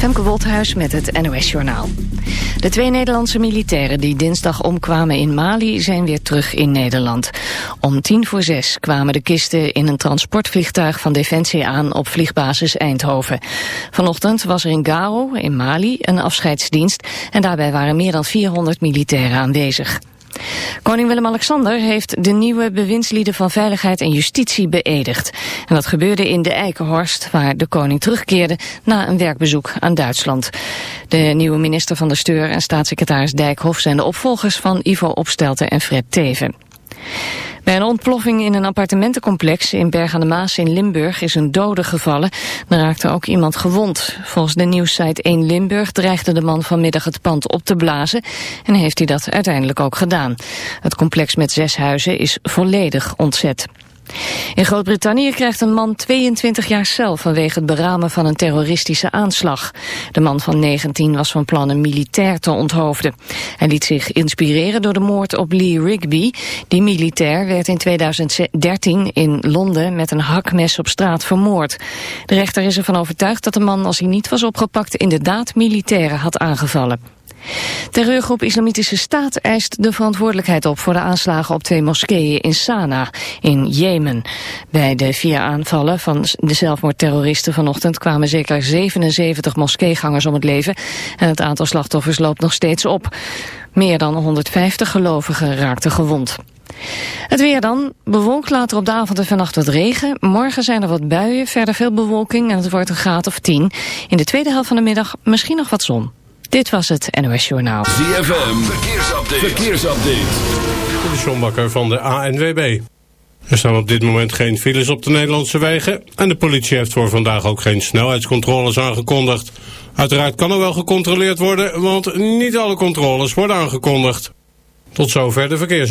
Femke Wolthuis met het NOS Journaal. De twee Nederlandse militairen die dinsdag omkwamen in Mali zijn weer terug in Nederland. Om tien voor zes kwamen de kisten in een transportvliegtuig van Defensie aan op vliegbasis Eindhoven. Vanochtend was er in Gao, in Mali, een afscheidsdienst en daarbij waren meer dan 400 militairen aanwezig. Koning Willem-Alexander heeft de nieuwe bewindslieden van Veiligheid en Justitie beëdigd. En dat gebeurde in de Eikenhorst, waar de koning terugkeerde na een werkbezoek aan Duitsland. De nieuwe minister van de Steur en staatssecretaris Dijkhoff zijn de opvolgers van Ivo Opstelten en Fred Teven. Bij een ontploffing in een appartementencomplex in Berg aan de Maas in Limburg is een dode gevallen. Er raakte ook iemand gewond. Volgens de nieuwssite 1 Limburg dreigde de man vanmiddag het pand op te blazen en heeft hij dat uiteindelijk ook gedaan. Het complex met zes huizen is volledig ontzet. In Groot-Brittannië krijgt een man 22 jaar cel vanwege het beramen van een terroristische aanslag. De man van 19 was van plan een militair te onthoofden. Hij liet zich inspireren door de moord op Lee Rigby. Die militair werd in 2013 in Londen met een hakmes op straat vermoord. De rechter is ervan overtuigd dat de man, als hij niet was opgepakt, inderdaad militairen had aangevallen. Terreurgroep Islamitische Staat eist de verantwoordelijkheid op voor de aanslagen op twee moskeeën in Sanaa in Jemen. Bij de vier aanvallen van de zelfmoordterroristen vanochtend kwamen zeker 77 moskeegangers om het leven en het aantal slachtoffers loopt nog steeds op. Meer dan 150 gelovigen raakten gewond. Het weer dan. Bewolkt later op de avond en vannacht wat regen. Morgen zijn er wat buien, verder veel bewolking en het wordt een graad of 10. In de tweede helft van de middag misschien nog wat zon. Dit was het NOS Journaal. ZFM, verkeersupdate. verkeersupdate. De Sjombakker van de ANWB. Er staan op dit moment geen files op de Nederlandse wegen... en de politie heeft voor vandaag ook geen snelheidscontroles aangekondigd. Uiteraard kan er wel gecontroleerd worden... want niet alle controles worden aangekondigd. Tot zover de verkeers.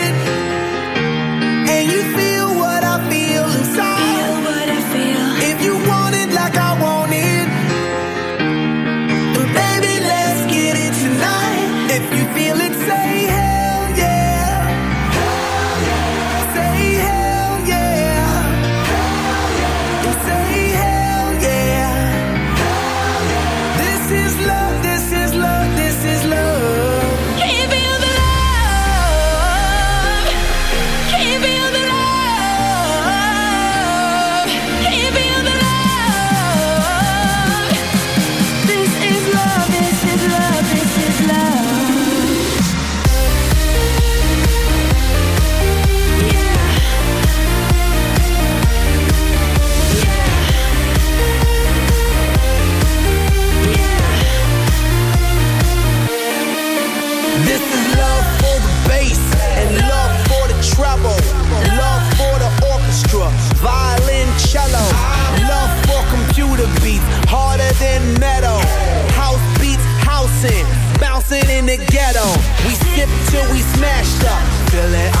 till we smashed up. Feel it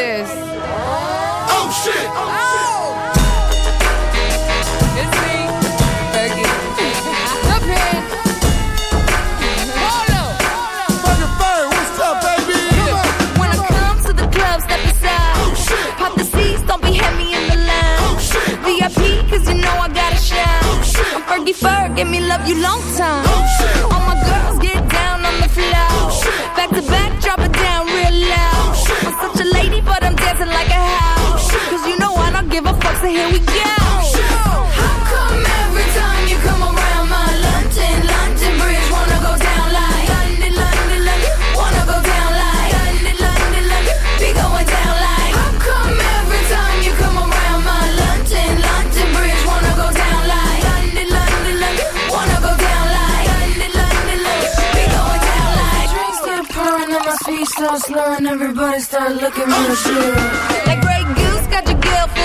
this? Oh shit. Oh! It's me, Fergie. The pin. Polo. When I come to the club, step aside. Oh shit! Pop the seats, don't be heavy in the line. Oh VIP, cause you know I gotta shine. Oh shit! I'm Fergie Ferg, give me love you long time. All my here we go. How come every time you come around my London, London Bridge wanna go down like London, London, wanna go down like London, London, be going down like How come every time you come around my London, London Bridge wanna go down like London, London, wanna go down like London, London, be going down like Drinks start pouring starts slurring, everybody start looking real sure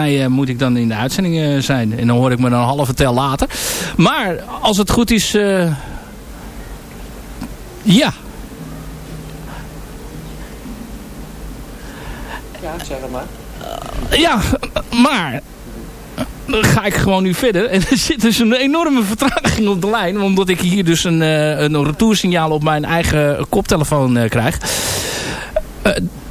mij eh, moet ik dan in de uitzending eh, zijn. En dan hoor ik me een halve tel later. Maar als het goed is... eh, ja. Ja, zeg het maar. Ja, maar... Dan ga ik gewoon nu verder. En er zit dus een enorme vertraging op de lijn. Omdat ik hier dus een, een retoursignaal op mijn eigen koptelefoon krijg.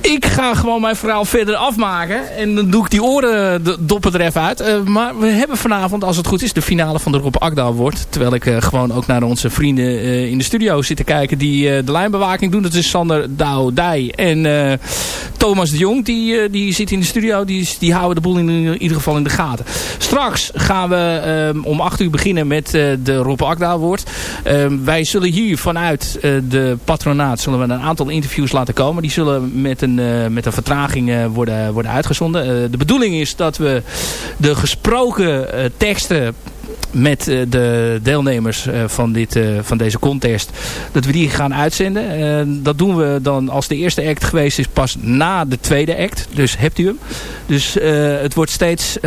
Ik ga gewoon mijn verhaal verder afmaken. En dan doe ik die oren doppen er even uit. Eh, maar we hebben vanavond, als het goed is, de finale van de Rob Akda wordt. Terwijl ik eh, gewoon ook naar onze vrienden eh, in de studio zit te kijken. Die de lijnbewaking doen. Dat is Sander Douw Dij en Thomas de Jong. Die, die zit in de studio. Die, die houden de boel in, ieder geval in de gaten. Straks gaan we om 8 uur beginnen met de Rob Akda wordt. wij zullen hier vanuit de patronaat zullen we een aantal interviews laten komen. Die zullen met een, eh, met een vertraging worden, worden uitgezonden. Eh, de bedoeling is dat we de gesproken eh, teksten met eh, de deelnemers eh, van, dit, eh, van deze contest. Dat we die gaan uitzenden. Dat doen we dan als de eerste act geweest is pas na de tweede act. Dus hebt u hem. Dus het wordt steeds,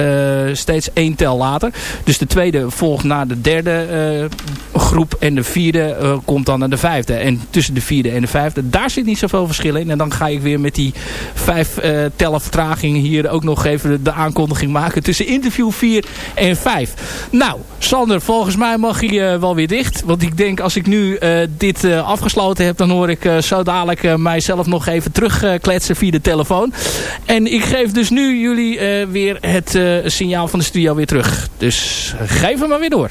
steeds één tel later. Dus de tweede volgt na de derde groep. En de vierde komt dan naar de vijfde. En tussen de vierde en de vijfde, daar zit niet zoveel verschil in. En dan ga ik weer met die vijf tellen vertraging hier ook nog even de aankondiging maken. Tussen interview 4 en 5. Nou, Sander, volgens mij mag je eh, wel weer dicht. Want ik denk als ik nu eh, dit eh, afgesloten heb, dan hoor ik zo dadelijk mijzelf nog even terugkletsen via de telefoon. En ik geef dus nu jullie weer het signaal van de studio weer terug. Dus geef hem maar weer door.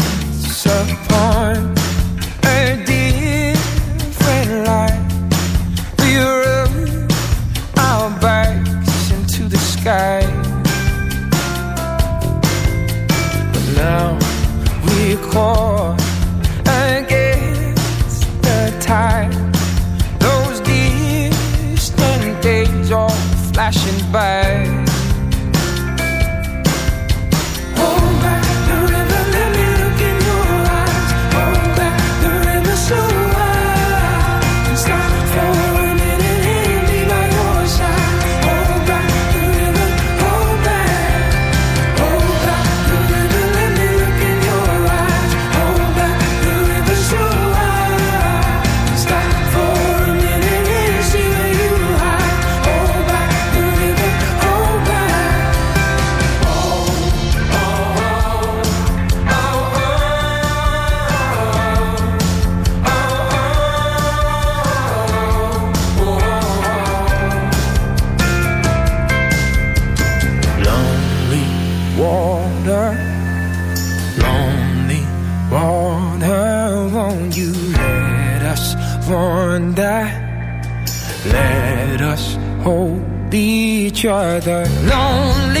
against the tide. Those distant days flashing by. You're the lonely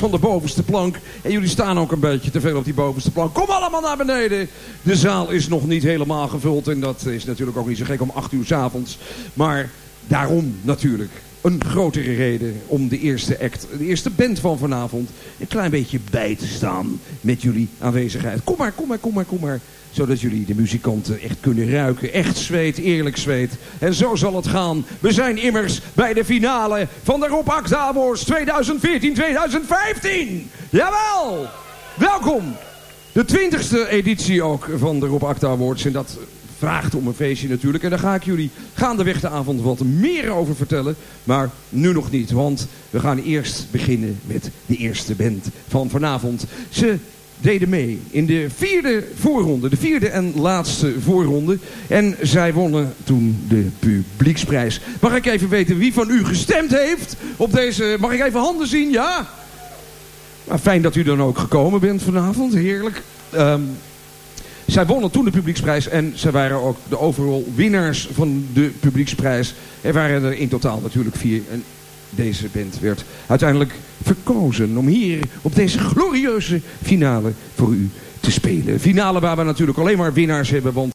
Van de bovenste plank. En jullie staan ook een beetje te veel op die bovenste plank. Kom allemaal naar beneden. De zaal is nog niet helemaal gevuld. En dat is natuurlijk ook niet zo gek om 8 uur s avonds. Maar daarom natuurlijk. een grotere reden om de eerste act, de eerste band van vanavond, een klein beetje bij te staan met jullie aanwezigheid. Kom maar, kom maar, kom maar, kom maar. Zodat jullie de muzikanten echt kunnen ruiken. Echt zweet, eerlijk zweet. En zo zal het gaan. We zijn immers bij de finale van de Rob Acta Awards 2014-2015. Jawel! Welkom! De twintigste editie ook van de Rob Acta Awards. En dat vraagt om een feestje natuurlijk. En daar ga ik jullie gaandeweg de avond wat meer over vertellen. Maar nu nog niet, want we gaan eerst beginnen met de eerste band van vanavond. Ze deden mee in de vierde voorronde, de vierde en laatste voorronde. En zij wonnen toen de publieksprijs. Mag ik even weten wie van u gestemd heeft op deze... Mag ik even handen zien, ja? Nou, fijn dat u dan ook gekomen bent vanavond, heerlijk. Ehm, zij wonnen toen de publieksprijs en zij waren ook de overal winnaars van de publieksprijs. Er waren er in totaal natuurlijk vier. En deze band werd uiteindelijk verkozen om hier op deze glorieuze finale voor u te spelen. Finale waar we natuurlijk alleen maar winnaars hebben, want